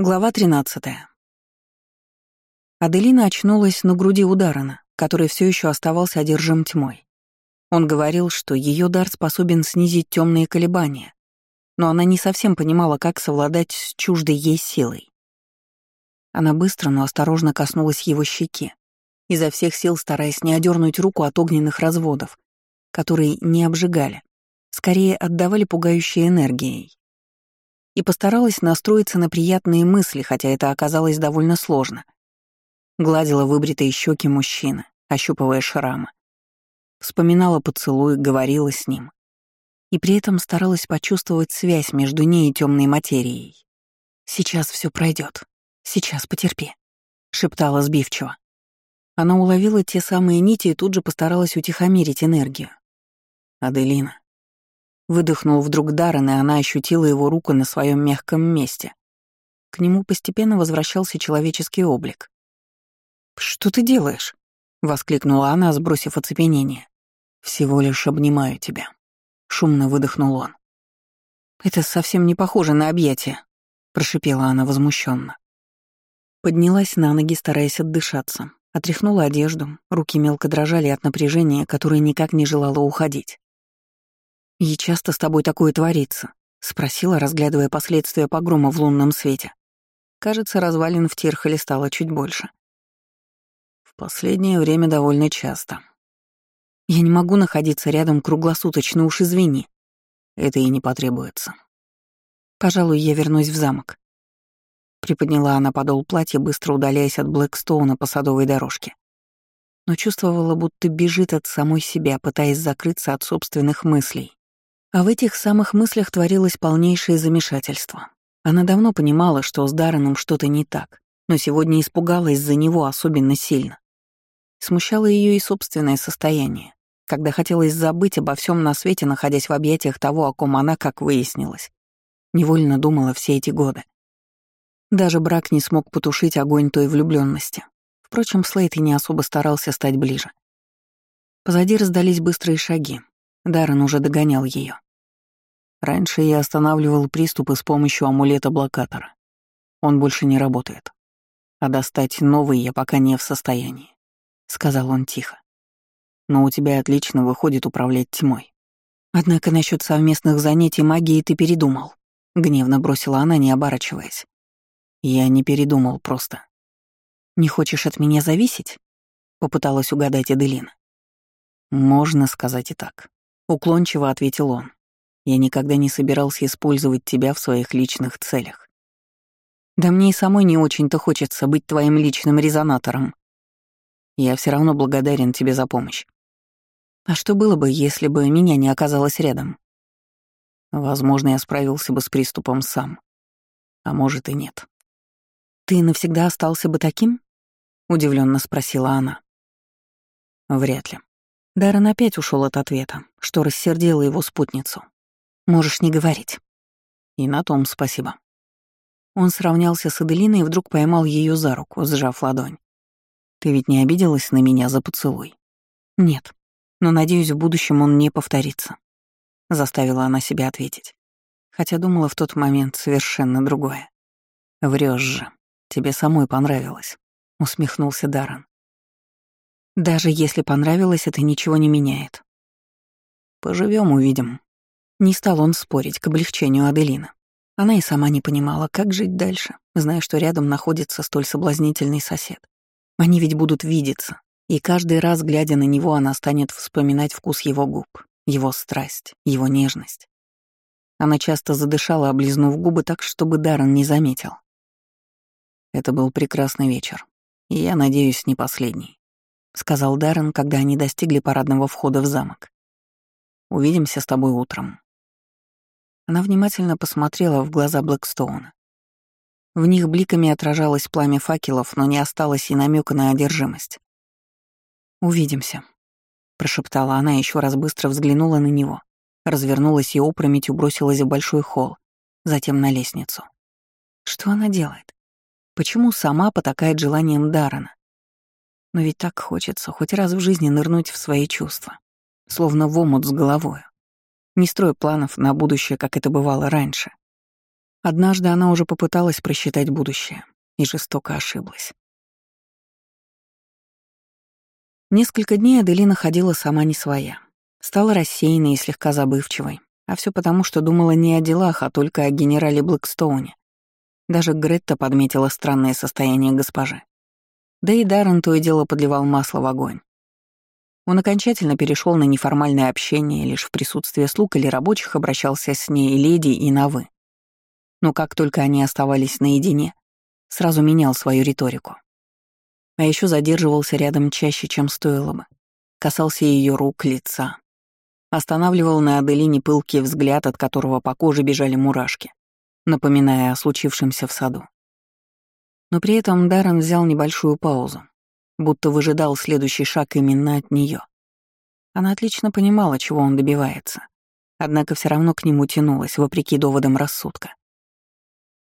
Глава 13. Аделина очнулась на груди у Дарана, который все еще оставался одержим тьмой. Он говорил, что ее дар способен снизить темные колебания, но она не совсем понимала, как совладать с чуждой ей силой. Она быстро, но осторожно коснулась его щеки, изо всех сил стараясь не одернуть руку от огненных разводов, которые не обжигали, скорее отдавали пугающей энергией и постаралась настроиться на приятные мысли, хотя это оказалось довольно сложно. Гладила выбритые щеки мужчины, ощупывая шрамы. Вспоминала поцелуй, говорила с ним. И при этом старалась почувствовать связь между ней и темной материей. «Сейчас все пройдет. Сейчас потерпи», — шептала сбивчиво. Она уловила те самые нити и тут же постаралась утихомирить энергию. «Аделина, Выдохнул вдруг Даррен, и она ощутила его руку на своем мягком месте. К нему постепенно возвращался человеческий облик. «Что ты делаешь?» — воскликнула она, сбросив оцепенение. «Всего лишь обнимаю тебя», — шумно выдохнул он. «Это совсем не похоже на объятие», — прошипела она возмущенно. Поднялась на ноги, стараясь отдышаться. Отряхнула одежду, руки мелко дрожали от напряжения, которое никак не желало уходить. «И часто с тобой такое творится?» — спросила, разглядывая последствия погрома в лунном свете. Кажется, развалин в Тирхоле стало чуть больше. В последнее время довольно часто. Я не могу находиться рядом круглосуточно, уж извини. Это и не потребуется. Пожалуй, я вернусь в замок. Приподняла она подол платья, быстро удаляясь от Блэкстоуна по садовой дорожке. Но чувствовала, будто бежит от самой себя, пытаясь закрыться от собственных мыслей. А в этих самых мыслях творилось полнейшее замешательство. Она давно понимала, что с Дарреном что-то не так, но сегодня испугалась за него особенно сильно. Смущало ее и собственное состояние, когда хотелось забыть обо всем на свете, находясь в объятиях того, о ком она, как выяснилось, невольно думала все эти годы. Даже брак не смог потушить огонь той влюбленности. Впрочем, Слейт и не особо старался стать ближе. Позади раздались быстрые шаги, Даррен уже догонял ее. Раньше я останавливал приступы с помощью амулета-блокатора. Он больше не работает. А достать новый я пока не в состоянии, — сказал он тихо. Но у тебя отлично выходит управлять тьмой. Однако насчет совместных занятий магией ты передумал. Гневно бросила она, не оборачиваясь. Я не передумал просто. Не хочешь от меня зависеть? Попыталась угадать Эделина. Можно сказать и так. Уклончиво ответил он. Я никогда не собирался использовать тебя в своих личных целях. Да мне и самой не очень-то хочется быть твоим личным резонатором. Я все равно благодарен тебе за помощь. А что было бы, если бы меня не оказалось рядом? Возможно, я справился бы с приступом сам. А может и нет. Ты навсегда остался бы таким? Удивленно спросила она. Вряд ли. Даррен опять ушел от ответа, что рассердило его спутницу. «Можешь не говорить». «И на том спасибо». Он сравнялся с Аделиной и вдруг поймал ее за руку, сжав ладонь. «Ты ведь не обиделась на меня за поцелуй?» «Нет, но, надеюсь, в будущем он не повторится», — заставила она себя ответить. Хотя думала в тот момент совершенно другое. Врешь же, тебе самой понравилось», — усмехнулся Даррен. Даже если понравилось, это ничего не меняет. Поживем, увидим. Не стал он спорить к облегчению Аделины. Она и сама не понимала, как жить дальше, зная, что рядом находится столь соблазнительный сосед. Они ведь будут видеться, и каждый раз, глядя на него, она станет вспоминать вкус его губ, его страсть, его нежность. Она часто задышала, облизнув губы так, чтобы Даррен не заметил. Это был прекрасный вечер, и я надеюсь, не последний. — сказал Даррен, когда они достигли парадного входа в замок. «Увидимся с тобой утром». Она внимательно посмотрела в глаза Блэкстоуна. В них бликами отражалось пламя факелов, но не осталось и намека на одержимость. «Увидимся», — прошептала она, еще раз быстро взглянула на него, развернулась и опрометью бросилась в большой холл, затем на лестницу. Что она делает? Почему сама потакает желанием Даррена? Но ведь так хочется хоть раз в жизни нырнуть в свои чувства, словно в омут с головой, не строя планов на будущее, как это бывало раньше. Однажды она уже попыталась просчитать будущее и жестоко ошиблась. Несколько дней Аделина ходила сама не своя. Стала рассеянной и слегка забывчивой, а все потому, что думала не о делах, а только о генерале Блэкстоуне. Даже Гретта подметила странное состояние госпожи. Да и Даррен то и дело подливал масло в огонь. Он окончательно перешел на неформальное общение, лишь в присутствии слуг или рабочих обращался с ней леди и на «вы». Но как только они оставались наедине, сразу менял свою риторику. А еще задерживался рядом чаще, чем стоило бы. Касался ее рук, лица. Останавливал на Аделине пылкий взгляд, от которого по коже бежали мурашки, напоминая о случившемся в саду. Но при этом Даррен взял небольшую паузу, будто выжидал следующий шаг именно от нее. Она отлично понимала, чего он добивается, однако все равно к нему тянулась, вопреки доводам рассудка.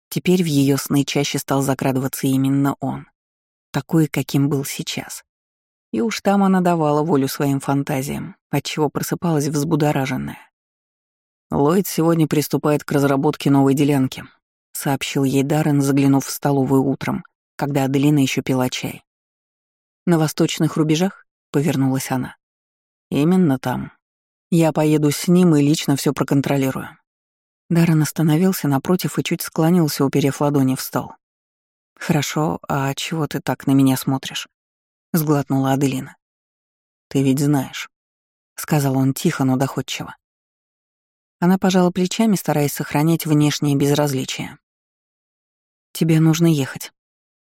Теперь в ее сны чаще стал закрадываться именно он, такой, каким был сейчас. И уж там она давала волю своим фантазиям, отчего просыпалась взбудораженная. Ллойд сегодня приступает к разработке новой делянки, сообщил ей Даррен, заглянув в столовую утром, когда Аделина еще пила чай. «На восточных рубежах?» — повернулась она. «Именно там. Я поеду с ним и лично все проконтролирую». Даррен остановился напротив и чуть склонился, уперев ладони в стол. «Хорошо, а чего ты так на меня смотришь?» — сглотнула Аделина. «Ты ведь знаешь», — сказал он тихо, но доходчиво. Она пожала плечами, стараясь сохранять внешнее безразличие. «Тебе нужно ехать».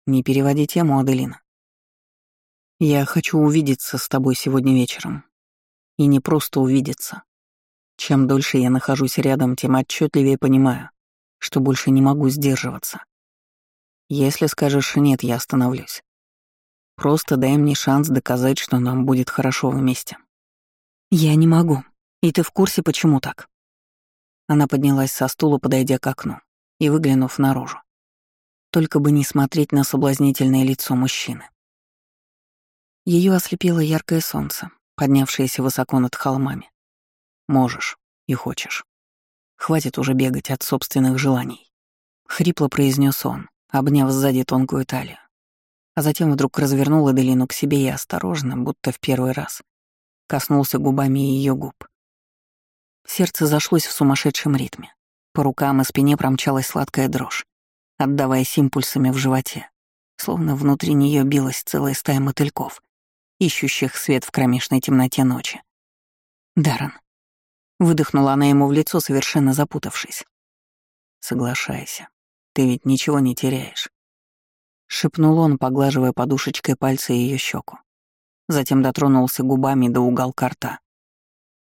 «Не переводи тему, Аделина. Я хочу увидеться с тобой сегодня вечером. И не просто увидеться. Чем дольше я нахожусь рядом, тем отчетливее понимаю, что больше не могу сдерживаться. Если скажешь «нет», я остановлюсь. Просто дай мне шанс доказать, что нам будет хорошо вместе. Я не могу. И ты в курсе, почему так? Она поднялась со стула, подойдя к окну и выглянув наружу. Только бы не смотреть на соблазнительное лицо мужчины. Ее ослепило яркое солнце, поднявшееся высоко над холмами. Можешь и хочешь. Хватит уже бегать от собственных желаний. Хрипло произнес он, обняв сзади тонкую талию. А затем вдруг развернул Эделину к себе и осторожно, будто в первый раз, коснулся губами ее губ. Сердце зашлось в сумасшедшем ритме. По рукам и спине промчалась сладкая дрожь, отдаваясь импульсами в животе, словно внутри нее билась целая стая мотыльков, ищущих свет в кромешной темноте ночи. Даррен. Выдохнула она ему в лицо, совершенно запутавшись. «Соглашайся. Ты ведь ничего не теряешь». Шепнул он, поглаживая подушечкой пальца ее щеку. Затем дотронулся губами до уголка рта.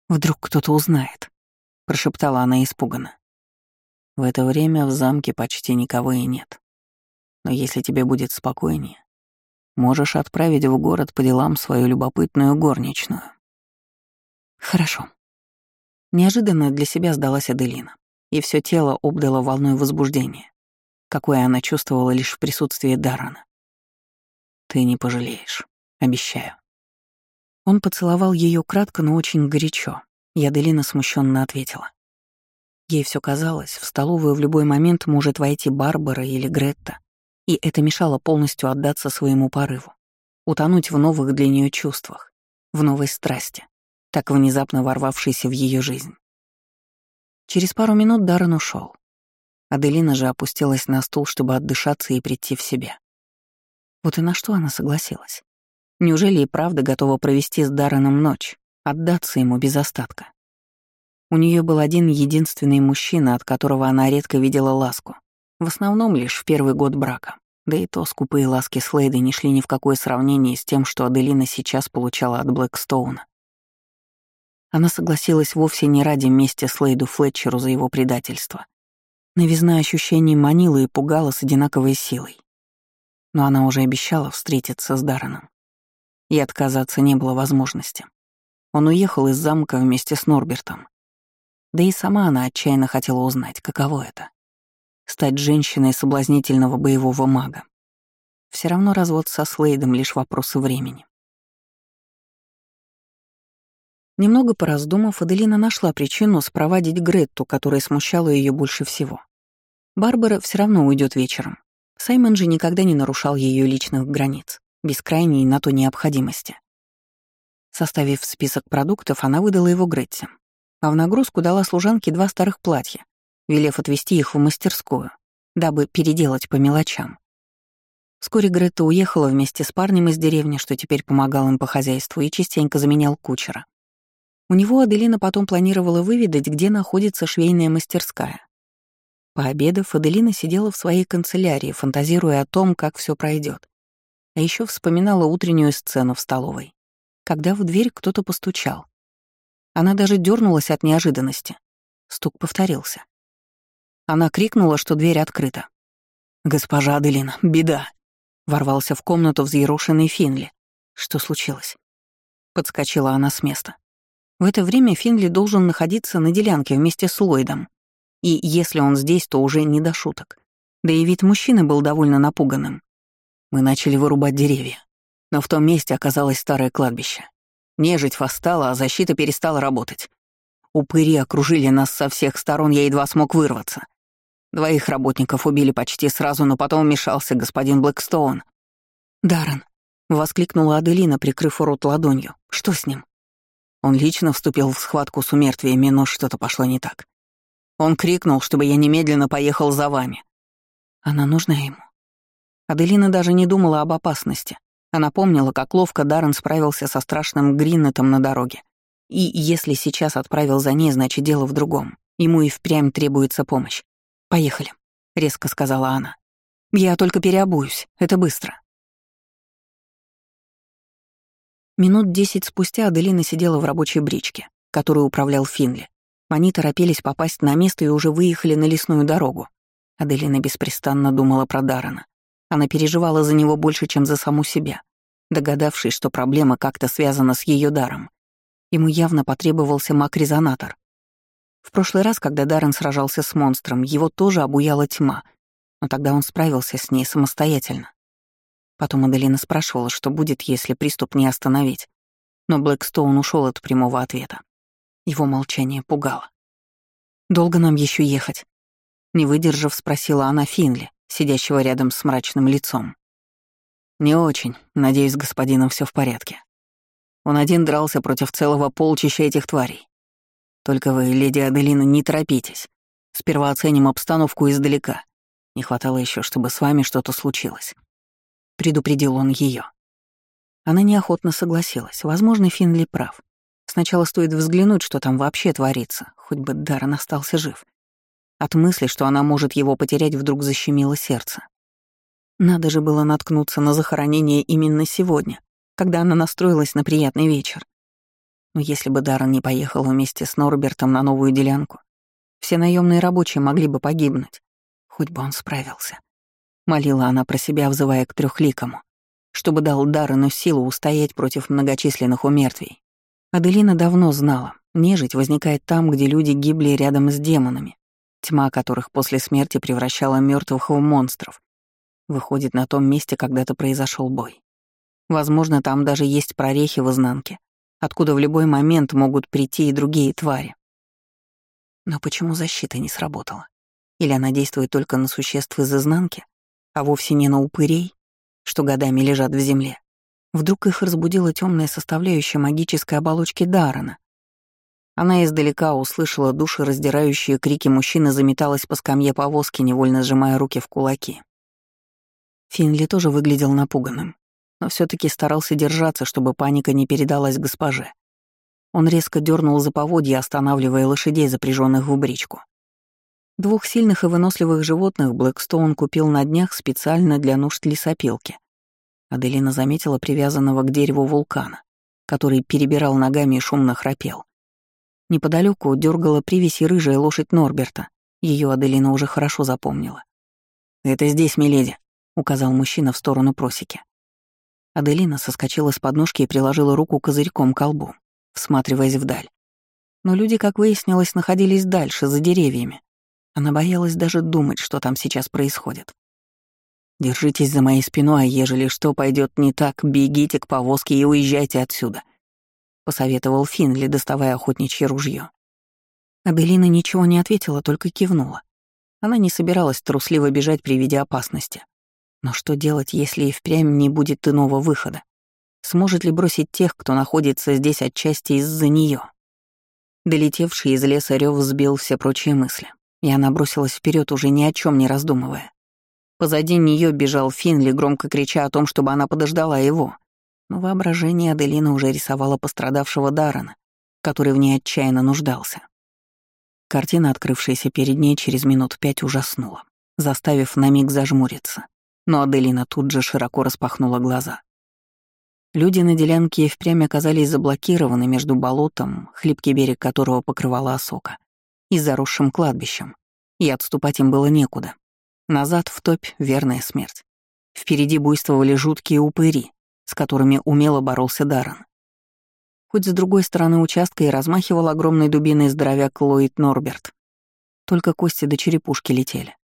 «Вдруг кто-то узнает», — прошептала она испуганно. «В это время в замке почти никого и нет. Но если тебе будет спокойнее, Можешь отправить в город по делам свою любопытную горничную». «Хорошо». Неожиданно для себя сдалась Аделина, и все тело обдало волной возбуждения, какое она чувствовала лишь в присутствии Дарана. «Ты не пожалеешь, обещаю». Он поцеловал ее кратко, но очень горячо, и Аделина смущенно ответила. Ей все казалось, в столовую в любой момент может войти Барбара или Гретта, и это мешало полностью отдаться своему порыву, утонуть в новых для нее чувствах, в новой страсти, так внезапно ворвавшейся в ее жизнь. Через пару минут Даррен ушел. Аделина же опустилась на стул, чтобы отдышаться и прийти в себя. Вот и на что она согласилась. Неужели и правда готова провести с Дарреном ночь, отдаться ему без остатка? У нее был один единственный мужчина, от которого она редко видела ласку, в основном лишь в первый год брака. Да и то скупые ласки Слейда не шли ни в какое сравнение с тем, что Аделина сейчас получала от Блэкстоуна. Она согласилась вовсе не ради мести Слейду Флетчеру за его предательство. Новизна ощущений манила и пугала с одинаковой силой. Но она уже обещала встретиться с Дарреном. И отказаться не было возможности. Он уехал из замка вместе с Норбертом. Да и сама она отчаянно хотела узнать, каково это стать женщиной соблазнительного боевого мага. Все равно развод со Слейдом — лишь вопрос времени. Немного пораздумав, Аделина нашла причину спровадить Гретту, которая смущала ее больше всего. Барбара все равно уйдет вечером. Саймон же никогда не нарушал ее личных границ, без крайней на то необходимости. Составив список продуктов, она выдала его Гретте, а в нагрузку дала служанке два старых платья, велев отвезти их в мастерскую, дабы переделать по мелочам. Вскоре Гретта уехала вместе с парнем из деревни, что теперь помогал им по хозяйству и частенько заменял кучера. У него Аделина потом планировала выведать, где находится швейная мастерская. Пообедав, Аделина сидела в своей канцелярии, фантазируя о том, как все пройдет. А еще вспоминала утреннюю сцену в столовой, когда в дверь кто-то постучал. Она даже дернулась от неожиданности. Стук повторился. Она крикнула, что дверь открыта. «Госпожа Аделина, беда!» Ворвался в комнату взъерошенный Финли. Что случилось? Подскочила она с места. В это время Финли должен находиться на делянке вместе с Ллойдом. И если он здесь, то уже не до шуток. Да и вид мужчины был довольно напуганным. Мы начали вырубать деревья. Но в том месте оказалось старое кладбище. Нежить восстала, а защита перестала работать. Упыри окружили нас со всех сторон, я едва смог вырваться. Двоих работников убили почти сразу, но потом вмешался господин Блэкстоун. «Даррен», — воскликнула Аделина, прикрыв рот ладонью. «Что с ним?» Он лично вступил в схватку с умертвиями, но что-то пошло не так. Он крикнул, чтобы я немедленно поехал за вами. Она нужна ему. Аделина даже не думала об опасности. Она помнила, как ловко Даррен справился со страшным Гриннетом на дороге. И если сейчас отправил за ней, значит, дело в другом. Ему и впрямь требуется помощь. «Поехали», — резко сказала она. «Я только переобуюсь. Это быстро». Минут десять спустя Аделина сидела в рабочей бричке, которую управлял Финли. Они торопились попасть на место и уже выехали на лесную дорогу. Аделина беспрестанно думала про Дарана. Она переживала за него больше, чем за саму себя, догадавшись, что проблема как-то связана с ее даром. Ему явно потребовался маг-резонатор. В прошлый раз, когда Даррен сражался с монстром, его тоже обуяла тьма, но тогда он справился с ней самостоятельно. Потом Аделина спрашивала, что будет, если приступ не остановить, но Блэкстоун ушел от прямого ответа. Его молчание пугало. «Долго нам еще ехать?» Не выдержав, спросила она Финли, сидящего рядом с мрачным лицом. «Не очень. Надеюсь, с господином все в порядке. Он один дрался против целого полчища этих тварей. Только вы, леди Аделина, не торопитесь. Сперва оценим обстановку издалека. Не хватало еще, чтобы с вами что-то случилось». Предупредил он ее. Она неохотно согласилась. Возможно, Финли прав. Сначала стоит взглянуть, что там вообще творится, хоть бы Даррен остался жив. От мысли, что она может его потерять, вдруг защемило сердце. Надо же было наткнуться на захоронение именно сегодня, когда она настроилась на приятный вечер. Но если бы Даррен не поехал вместе с Норбертом на новую делянку, все наемные рабочие могли бы погибнуть. Хоть бы он справился. Молила она про себя, взывая к трехликому, чтобы дал Даррену силу устоять против многочисленных умертвий. Аделина давно знала, нежить возникает там, где люди гибли рядом с демонами, тьма которых после смерти превращала мертвых в монстров. Выходит на том месте, когда-то произошел бой. Возможно, там даже есть прорехи в изнанке, откуда в любой момент могут прийти и другие твари. Но почему защита не сработала? Или она действует только на существ из изнанки, а вовсе не на упырей, что годами лежат в земле? Вдруг их разбудила темная составляющая магической оболочки Дарана. Она издалека услышала душераздирающие крики мужчины, заметалась по скамье повозки, невольно сжимая руки в кулаки. Финли тоже выглядел напуганным, но все таки старался держаться, чтобы паника не передалась госпоже. Он резко дернул за поводья, останавливая лошадей, запряженных в бричку. Двух сильных и выносливых животных Блэкстоун купил на днях специально для нужд лесопилки. Аделина заметила привязанного к дереву вулкана, который перебирал ногами и шумно храпел. Неподалеку дергала привязь и рыжая лошадь Норберта. Ее Аделина уже хорошо запомнила. «Это здесь, миледи», — указал мужчина в сторону просеки. Аделина соскочила с подножки и приложила руку козырьком к колбу, всматриваясь вдаль. Но люди, как выяснилось, находились дальше, за деревьями. Она боялась даже думать, что там сейчас происходит. Держитесь за моей спиной, а ежели что пойдет не так, бегите к повозке и уезжайте отсюда», — посоветовал Финли, доставая охотничье ружье. Абелина ничего не ответила, только кивнула. Она не собиралась трусливо бежать при виде опасности. Но что делать, если и впрямь не будет иного выхода? Сможет ли бросить тех, кто находится здесь отчасти из-за нее? Долетевший из леса рев сбил все прочие мысли, и она бросилась вперед, уже ни о чем не раздумывая. Позади нее бежал Финли, громко крича о том, чтобы она подождала его. Но воображение Аделина уже рисовало пострадавшего Дарана, который в ней отчаянно нуждался. Картина, открывшаяся перед ней через минут пять, ужаснула, заставив на миг зажмуриться. Но Аделина тут же широко распахнула глаза. Люди на делянке впрямь оказались заблокированы между болотом, хлипкий берег которого покрывала осока, и заросшим кладбищем, и отступать им было некуда. Назад в топь — верная смерть. Впереди буйствовали жуткие упыри, с которыми умело боролся Даррен. Хоть с другой стороны участка и размахивал огромной дубиной здоровяк Ллойд Норберт. Только кости до черепушки летели.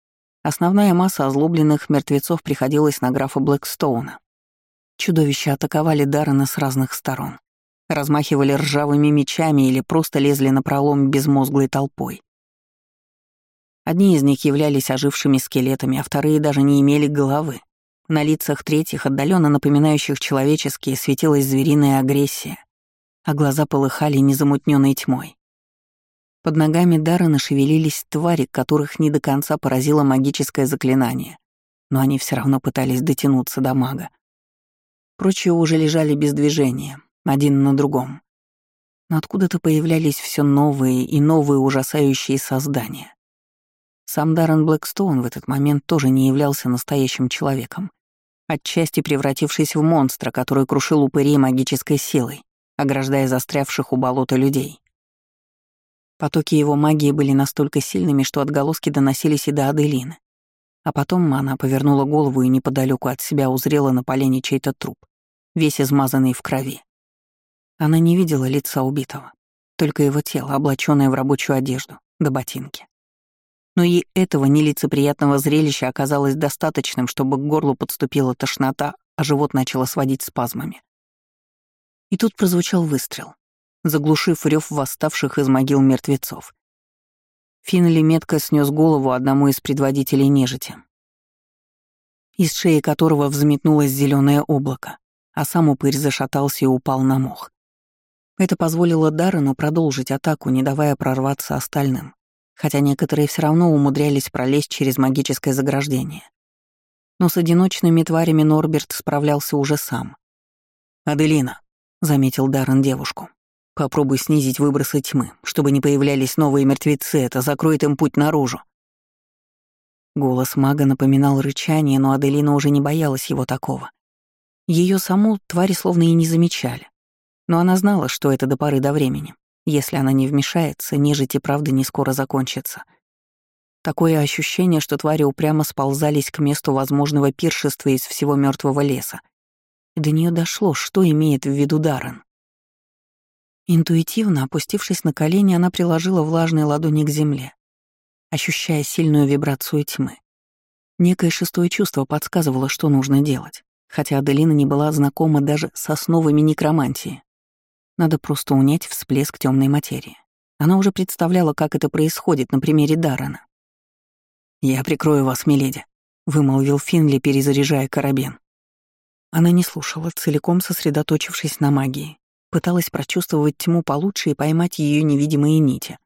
Основная масса озлобленных мертвецов приходилась на графа Блэкстоуна. Чудовища атаковали Даррена с разных сторон. Размахивали ржавыми мечами или просто лезли на пролом безмозглой толпой. Одни из них являлись ожившими скелетами, а вторые даже не имели головы. На лицах третьих, отдаленно напоминающих человеческие, светилась звериная агрессия, а глаза полыхали незамутненной тьмой. Под ногами Даррена шевелились твари, которых не до конца поразило магическое заклинание, но они все равно пытались дотянуться до мага. Прочие уже лежали без движения, один на другом. Но откуда-то появлялись все новые и новые ужасающие создания. Сам Даррен Блэкстоун в этот момент тоже не являлся настоящим человеком, отчасти превратившись в монстра, который крушил упырей магической силой, ограждая застрявших у болота людей. Потоки его магии были настолько сильными, что отголоски доносились и до Аделины. А потом она повернула голову и неподалеку от себя узрела на полене чей-то труп, весь измазанный в крови. Она не видела лица убитого, только его тело, облаченное в рабочую одежду, до ботинки но и этого нелицеприятного зрелища оказалось достаточным, чтобы к горлу подступила тошнота, а живот начало сводить спазмами. И тут прозвучал выстрел, заглушив рев восставших из могил мертвецов. Финнели метко снес голову одному из предводителей нежити, из шеи которого взметнулось зеленое облако, а сам упырь зашатался и упал на мох. Это позволило Даррену продолжить атаку, не давая прорваться остальным хотя некоторые все равно умудрялись пролезть через магическое заграждение. Но с одиночными тварями Норберт справлялся уже сам. «Аделина», — заметил Даррен девушку, — «попробуй снизить выбросы тьмы, чтобы не появлялись новые мертвецы, это закроет им путь наружу». Голос мага напоминал рычание, но Аделина уже не боялась его такого. Ее саму твари словно и не замечали. Но она знала, что это до поры до времени. Если она не вмешается, нежить и правда не скоро закончится. Такое ощущение, что твари упрямо сползались к месту возможного пиршества из всего мертвого леса. До нее дошло, что имеет в виду Даррен. Интуитивно, опустившись на колени, она приложила влажные ладони к земле, ощущая сильную вибрацию тьмы. Некое шестое чувство подсказывало, что нужно делать, хотя Аделина не была знакома даже с основами некромантии. Надо просто унять всплеск темной материи. Она уже представляла, как это происходит на примере Даррена. «Я прикрою вас, миледи», — вымолвил Финли, перезаряжая карабин. Она не слушала, целиком сосредоточившись на магии. Пыталась прочувствовать тьму получше и поймать ее невидимые нити.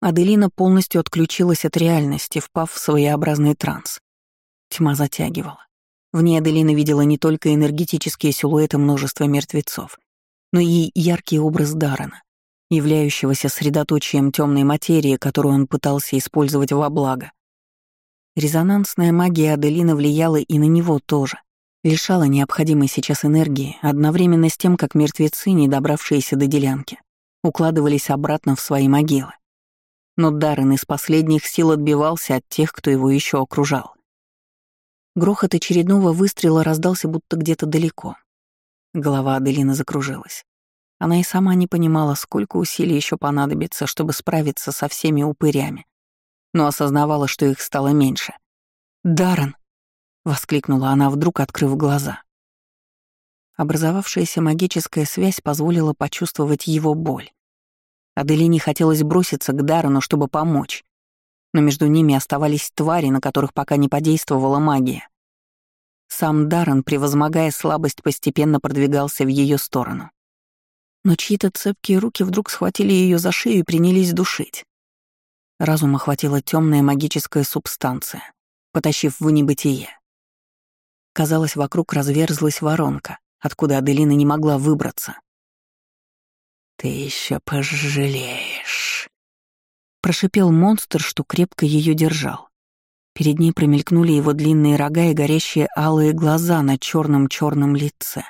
Аделина полностью отключилась от реальности, впав в своеобразный транс. Тьма затягивала. В ней Аделина видела не только энергетические силуэты множества мертвецов, но и яркий образ Дарана, являющегося средоточием темной материи, которую он пытался использовать во благо. Резонансная магия Аделины влияла и на него тоже, лишала необходимой сейчас энергии, одновременно с тем, как мертвецы, не добравшиеся до делянки, укладывались обратно в свои могилы. Но Даррен из последних сил отбивался от тех, кто его еще окружал. Грохот очередного выстрела раздался будто где-то далеко, Голова Аделины закружилась. Она и сама не понимала, сколько усилий еще понадобится, чтобы справиться со всеми упырями, но осознавала, что их стало меньше. «Даррен!» — воскликнула она, вдруг открыв глаза. Образовавшаяся магическая связь позволила почувствовать его боль. Аделине хотелось броситься к Даррену, чтобы помочь. но между ними оставались твари, на которых пока не подействовала магия. Сам Даррен, превозмогая слабость, постепенно продвигался в ее сторону. Но чьи-то цепкие руки вдруг схватили ее за шею и принялись душить. Разум охватила темная магическая субстанция, потащив в небытие. Казалось, вокруг разверзлась воронка, откуда Аделина не могла выбраться. «Ты еще пожалеешь», — прошипел монстр, что крепко ее держал. Перед ней промелькнули его длинные рога и горящие алые глаза на черном черном лице.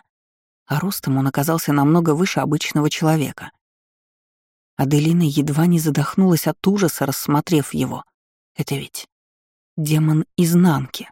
А ростом он оказался намного выше обычного человека. Аделина едва не задохнулась от ужаса, рассмотрев его. Это ведь демон изнанки.